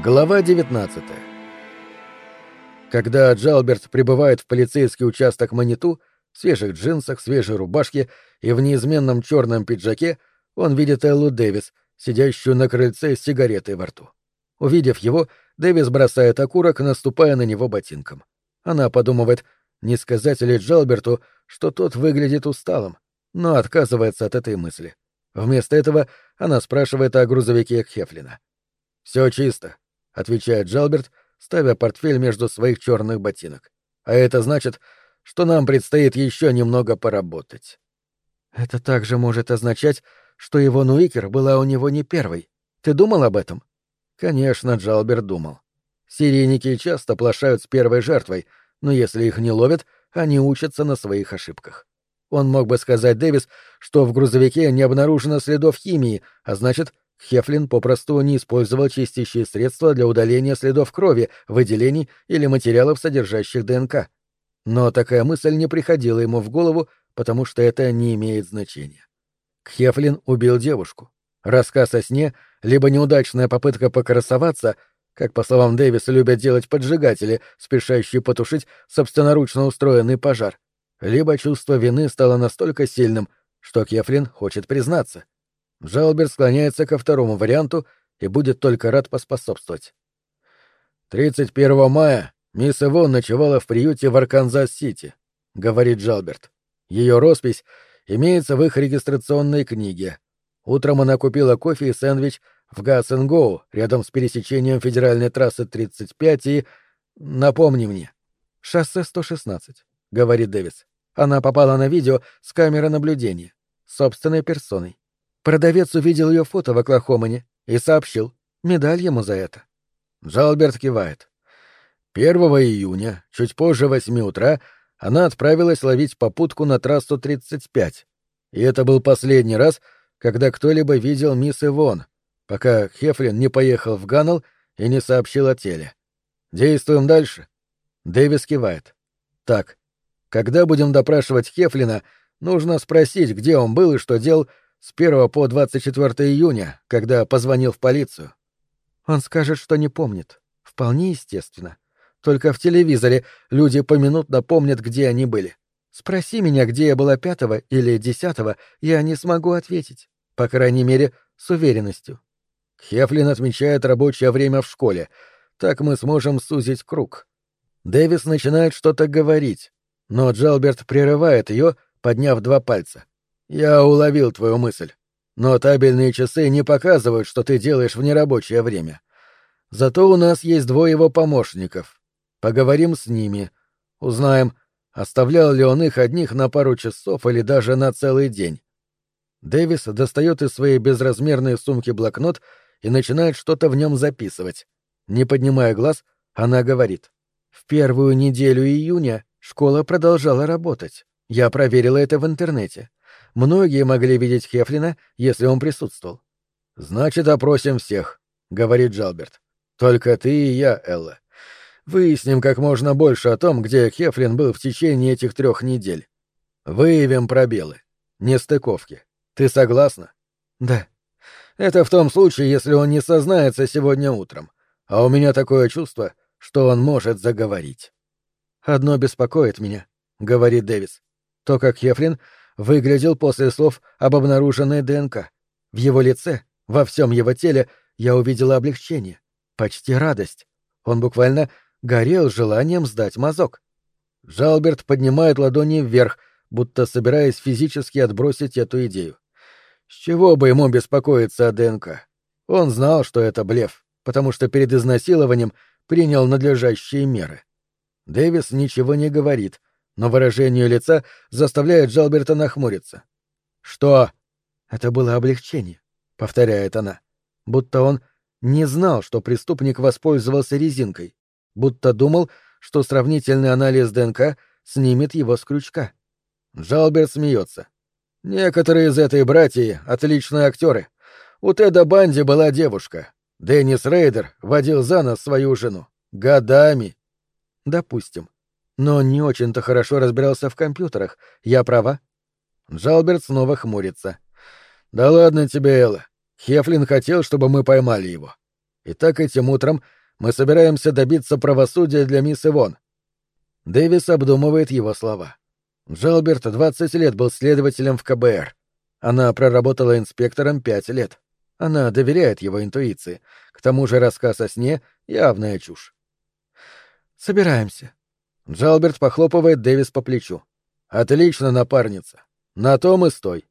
Глава 19 Когда Джалберт прибывает в полицейский участок Маниту, в свежих джинсах, свежей рубашке и в неизменном черном пиджаке, он видит Эллу Дэвис, сидящую на крыльце с сигаретой во рту. Увидев его, Дэвис бросает окурок, наступая на него ботинком. Она подумывает, не сказать ли Джалберту, что тот выглядит усталым, но отказывается от этой мысли. Вместо этого она спрашивает о грузовике Хефлина. «Все чисто», — отвечает Джалберт, ставя портфель между своих черных ботинок. «А это значит, что нам предстоит еще немного поработать». «Это также может означать, что его Нуикер была у него не первой. Ты думал об этом?» Конечно, Джалберт думал. Серийники часто плашают с первой жертвой, но если их не ловят, они учатся на своих ошибках. Он мог бы сказать Дэвис, что в грузовике не обнаружено следов химии, а значит, Хефлин попросту не использовал чистящие средства для удаления следов крови, выделений или материалов, содержащих ДНК. Но такая мысль не приходила ему в голову, потому что это не имеет значения. Хефлин убил девушку. Рассказ о сне, либо неудачная попытка покрасоваться, как, по словам Дэвиса, любят делать поджигатели, спешащие потушить собственноручно устроенный пожар, либо чувство вины стало настолько сильным, что Кефлин хочет признаться. Джалберт склоняется ко второму варианту и будет только рад поспособствовать. 31 мая мисс Ивон ночевала в приюте в Арканзас-Сити, говорит Джалберт. Ее роспись имеется в их регистрационной книге. Утром она купила кофе и сэндвич в Gas-n-Go, рядом с пересечением федеральной трассы 35 и... Напомни мне. Шоссе 116, говорит Дэвис. Она попала на видео с камеры наблюдения. Собственной персоной. Продавец увидел ее фото в Оклахомане и сообщил. Медаль ему за это. Джалберт кивает. 1 июня, чуть позже восьми утра, она отправилась ловить попутку на трассу 35. И это был последний раз, когда кто-либо видел мисс Ивон, пока Хефлин не поехал в Ганнелл и не сообщил о теле. Действуем дальше. Дэвис кивает. Так, когда будем допрашивать Хефлина, нужно спросить, где он был и что делал с 1 по 24 июня, когда позвонил в полицию. Он скажет, что не помнит. Вполне естественно. Только в телевизоре люди поминутно помнят, где они были. Спроси меня, где я была пятого или десятого, я не смогу ответить. По крайней мере, с уверенностью. Хефлин отмечает рабочее время в школе. Так мы сможем сузить круг. Дэвис начинает что-то говорить, но Джалберт прерывает ее, подняв два пальца. «Я уловил твою мысль. Но табельные часы не показывают, что ты делаешь в нерабочее время. Зато у нас есть двое его помощников. Поговорим с ними. Узнаем, оставлял ли он их одних на пару часов или даже на целый день». Дэвис достает из своей безразмерной сумки блокнот и начинает что-то в нем записывать. Не поднимая глаз, она говорит. «В первую неделю июня Школа продолжала работать. Я проверила это в интернете. Многие могли видеть Хефлина, если он присутствовал. «Значит, опросим всех», — говорит Джалберт. «Только ты и я, Элла. Выясним как можно больше о том, где Хефлин был в течение этих трех недель. Выявим пробелы, нестыковки. Ты согласна?» «Да». «Это в том случае, если он не сознается сегодня утром. А у меня такое чувство, что он может заговорить». «Одно беспокоит меня», — говорит Дэвис. То, как Хефлин выглядел после слов об обнаруженной ДНК. В его лице, во всем его теле, я увидела облегчение, почти радость. Он буквально горел желанием сдать мазок. Жалберт поднимает ладони вверх, будто собираясь физически отбросить эту идею. С чего бы ему беспокоиться о ДНК? Он знал, что это блеф, потому что перед изнасилованием принял надлежащие меры. Дэвис ничего не говорит, но выражение лица заставляет Джалберта нахмуриться. «Что?» «Это было облегчение», — повторяет она. Будто он не знал, что преступник воспользовался резинкой, будто думал, что сравнительный анализ ДНК снимет его с крючка. Джалберт смеется. «Некоторые из этой братьи — отличные актеры. У Теда Банди была девушка. Деннис Рейдер водил за нос свою жену. Годами. Допустим. Но он не очень-то хорошо разбирался в компьютерах. Я права? Джалберт снова хмурится. Да ладно тебе, Элла. Хефлин хотел, чтобы мы поймали его. Итак, этим утром мы собираемся добиться правосудия для мисс Ивон. Дэвис обдумывает его слова. Джалберт 20 лет был следователем в КБР. Она проработала инспектором пять лет. Она доверяет его интуиции. К тому же рассказ о сне — явная чушь. «Собираемся». Джалберт похлопывает Дэвис по плечу. «Отлично, напарница. На том и стой».